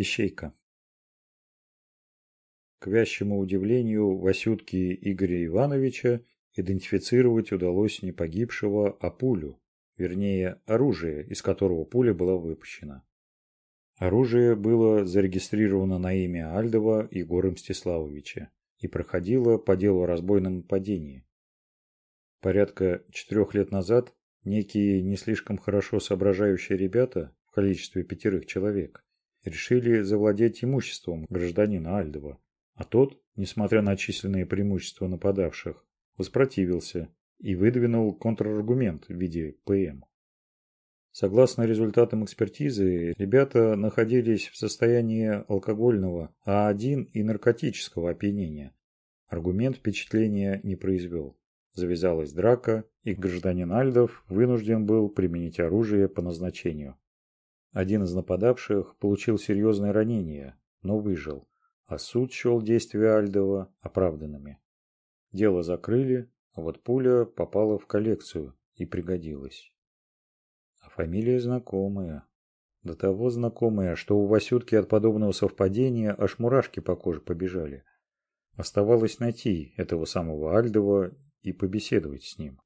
ищейка к вящему удивлению Васютки Игоря Ивановича идентифицировать удалось не погибшего, а пулю, вернее, оружие, из которого пуля была выпущена. Оружие было зарегистрировано на имя Альдова Егора Мстиславовича и проходило по делу о разбойном нападении. Порядка четырех лет назад некие не слишком хорошо соображающие ребята в количестве пятерых человек решили завладеть имуществом гражданина Альдова. А тот, несмотря на численные преимущества нападавших, воспротивился и выдвинул контраргумент в виде ПМ. Согласно результатам экспертизы, ребята находились в состоянии алкогольного А1 и наркотического опьянения. Аргумент впечатления не произвел. Завязалась драка, и гражданин Альдов вынужден был применить оружие по назначению. Один из нападавших получил серьезное ранение, но выжил, а суд счел действия Альдова оправданными. Дело закрыли, а вот пуля попала в коллекцию и пригодилась. А фамилия знакомая. До того знакомая, что у Васютки от подобного совпадения аж мурашки по коже побежали. Оставалось найти этого самого Альдова и побеседовать с ним.